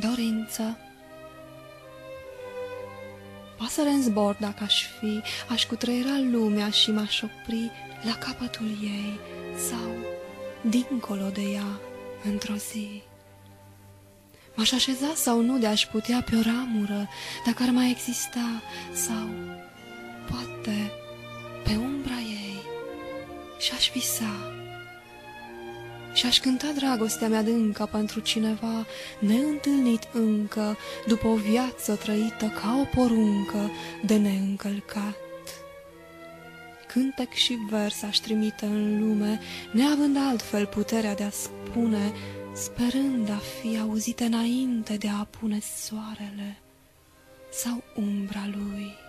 Dorință Pasăre în zbor dacă aș fi, aș cutreiera lumea și m-aș opri la capătul ei sau dincolo de ea într-o zi. M-aș așeza sau nu de aș putea pe o ramură, dacă ar mai exista, sau poate pe umbra ei și-aș visa și aș cânta dragostea mea adâncă pentru cineva neîntâlnit încă, după o viață trăită ca o poruncă de neîncălcat. Cântec și vers aș trimite în lume, neavând altfel puterea de a spune, sperând a fi auzite înainte de a pune soarele sau umbra lui.